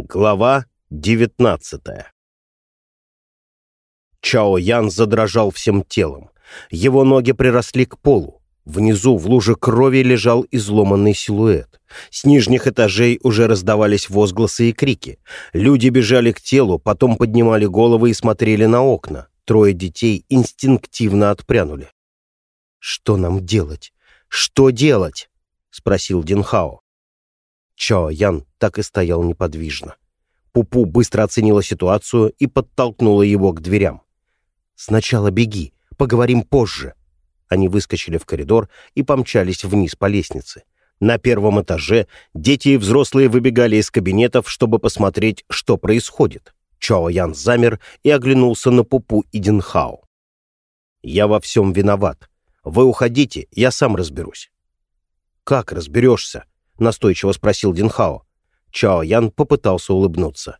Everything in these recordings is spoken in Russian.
Глава 19 Чао Ян задрожал всем телом. Его ноги приросли к полу. Внизу в луже крови лежал изломанный силуэт. С нижних этажей уже раздавались возгласы и крики. Люди бежали к телу, потом поднимали головы и смотрели на окна. Трое детей инстинктивно отпрянули. «Что нам делать? Что делать?» — спросил Динхао. Чао Ян так и стоял неподвижно. Пупу быстро оценила ситуацию и подтолкнула его к дверям. «Сначала беги, поговорим позже». Они выскочили в коридор и помчались вниз по лестнице. На первом этаже дети и взрослые выбегали из кабинетов, чтобы посмотреть, что происходит. Чао Ян замер и оглянулся на Пупу и Динхао. «Я во всем виноват. Вы уходите, я сам разберусь». «Как разберешься?» — настойчиво спросил Динхао. Чао Ян попытался улыбнуться.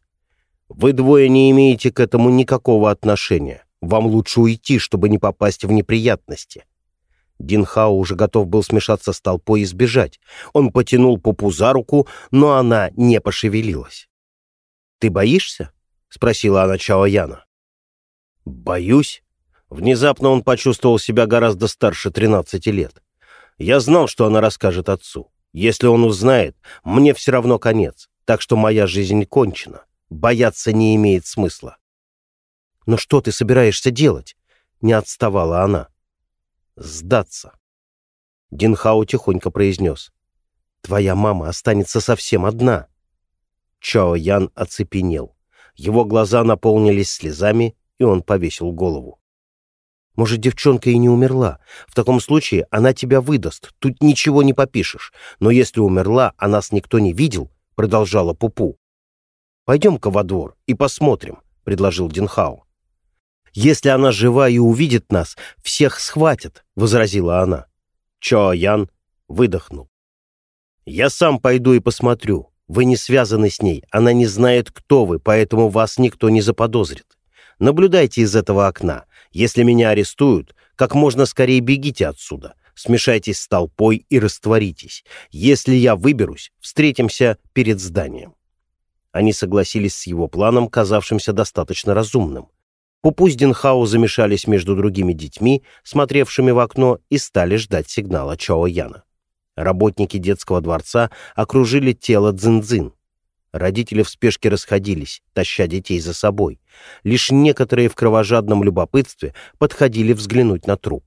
«Вы двое не имеете к этому никакого отношения. Вам лучше уйти, чтобы не попасть в неприятности». Динхао уже готов был смешаться с толпой и сбежать. Он потянул Пупу за руку, но она не пошевелилась. «Ты боишься?» — спросила она Чао Яна. «Боюсь». Внезапно он почувствовал себя гораздо старше 13 лет. Я знал, что она расскажет отцу. Если он узнает, мне все равно конец, так что моя жизнь кончена. Бояться не имеет смысла. «Но что ты собираешься делать?» — не отставала она. «Сдаться». Динхао тихонько произнес. «Твоя мама останется совсем одна». Чао Ян оцепенел. Его глаза наполнились слезами, и он повесил голову. Может, девчонка и не умерла. В таком случае она тебя выдаст. Тут ничего не попишешь. Но если умерла, а нас никто не видел, — продолжала Пупу. «Пойдем-ка во двор и посмотрим», — предложил Динхао. «Если она жива и увидит нас, всех схватят», — возразила она. Чо Ян выдохнул. «Я сам пойду и посмотрю. Вы не связаны с ней, она не знает, кто вы, поэтому вас никто не заподозрит. Наблюдайте из этого окна. Если меня арестуют, как можно скорее бегите отсюда. Смешайтесь с толпой и растворитесь. Если я выберусь, встретимся перед зданием». Они согласились с его планом, казавшимся достаточно разумным. Пупу с Динхао замешались между другими детьми, смотревшими в окно, и стали ждать сигнала Чао Яна. Работники детского дворца окружили тело Цзиньцзин. Родители в спешке расходились, таща детей за собой. Лишь некоторые в кровожадном любопытстве подходили взглянуть на труп.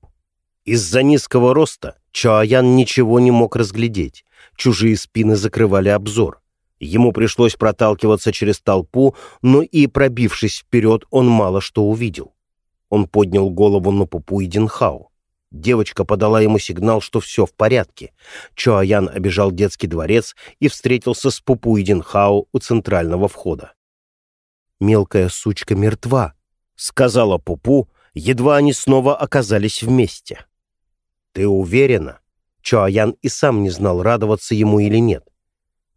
Из-за низкого роста Чоаян ничего не мог разглядеть. Чужие спины закрывали обзор. Ему пришлось проталкиваться через толпу, но и, пробившись вперед, он мало что увидел. Он поднял голову на Пупу и Динхау. Девочка подала ему сигнал, что все в порядке. Чоаян обежал детский дворец и встретился с Пупу и у центрального входа. «Мелкая сучка мертва», — сказала Пупу, едва они снова оказались вместе. «Ты уверена?» Чоаян и сам не знал, радоваться ему или нет.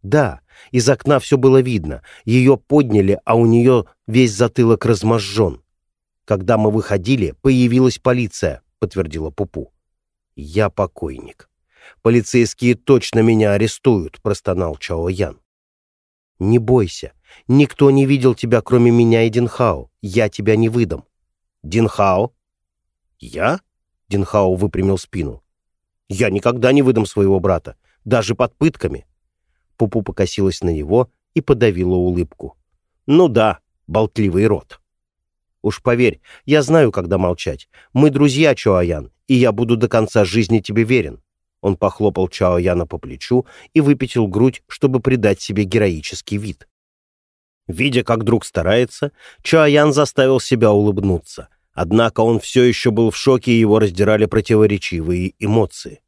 «Да, из окна все было видно. Ее подняли, а у нее весь затылок разможжен. Когда мы выходили, появилась полиция. — подтвердила Пупу. «Я покойник. Полицейские точно меня арестуют», — простонал Чао Ян. «Не бойся. Никто не видел тебя, кроме меня и Динхао. Я тебя не выдам». «Динхао?» «Я?» — Динхао выпрямил спину. «Я никогда не выдам своего брата, даже под пытками». Пупу покосилась на него и подавила улыбку. «Ну да, болтливый рот». Уж поверь, я знаю, когда молчать. Мы друзья, Чоаян, и я буду до конца жизни тебе верен». Он похлопал Чаояна по плечу и выпятил грудь, чтобы придать себе героический вид. Видя, как друг старается, Чаоян заставил себя улыбнуться. Однако он все еще был в шоке, и его раздирали противоречивые эмоции.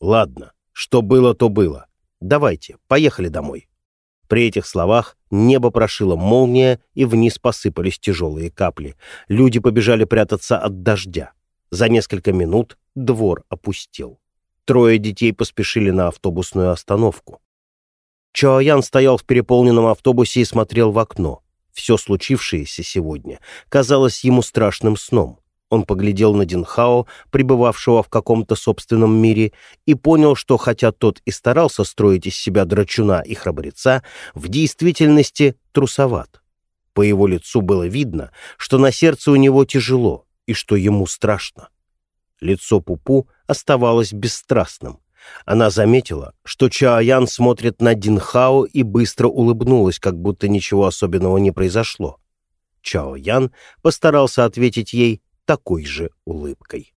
«Ладно, что было, то было. Давайте, поехали домой». При этих словах небо прошило молния, и вниз посыпались тяжелые капли. Люди побежали прятаться от дождя. За несколько минут двор опустел. Трое детей поспешили на автобусную остановку. Чоаян стоял в переполненном автобусе и смотрел в окно. Все случившееся сегодня казалось ему страшным сном. Он поглядел на Динхао, пребывавшего в каком-то собственном мире, и понял, что хотя тот и старался строить из себя драчуна и храбреца, в действительности трусоват. По его лицу было видно, что на сердце у него тяжело и что ему страшно. Лицо Пупу оставалось бесстрастным. Она заметила, что Чаоян смотрит на Динхао и быстро улыбнулась, как будто ничего особенного не произошло. Чао Ян постарался ответить ей такой же улыбкой.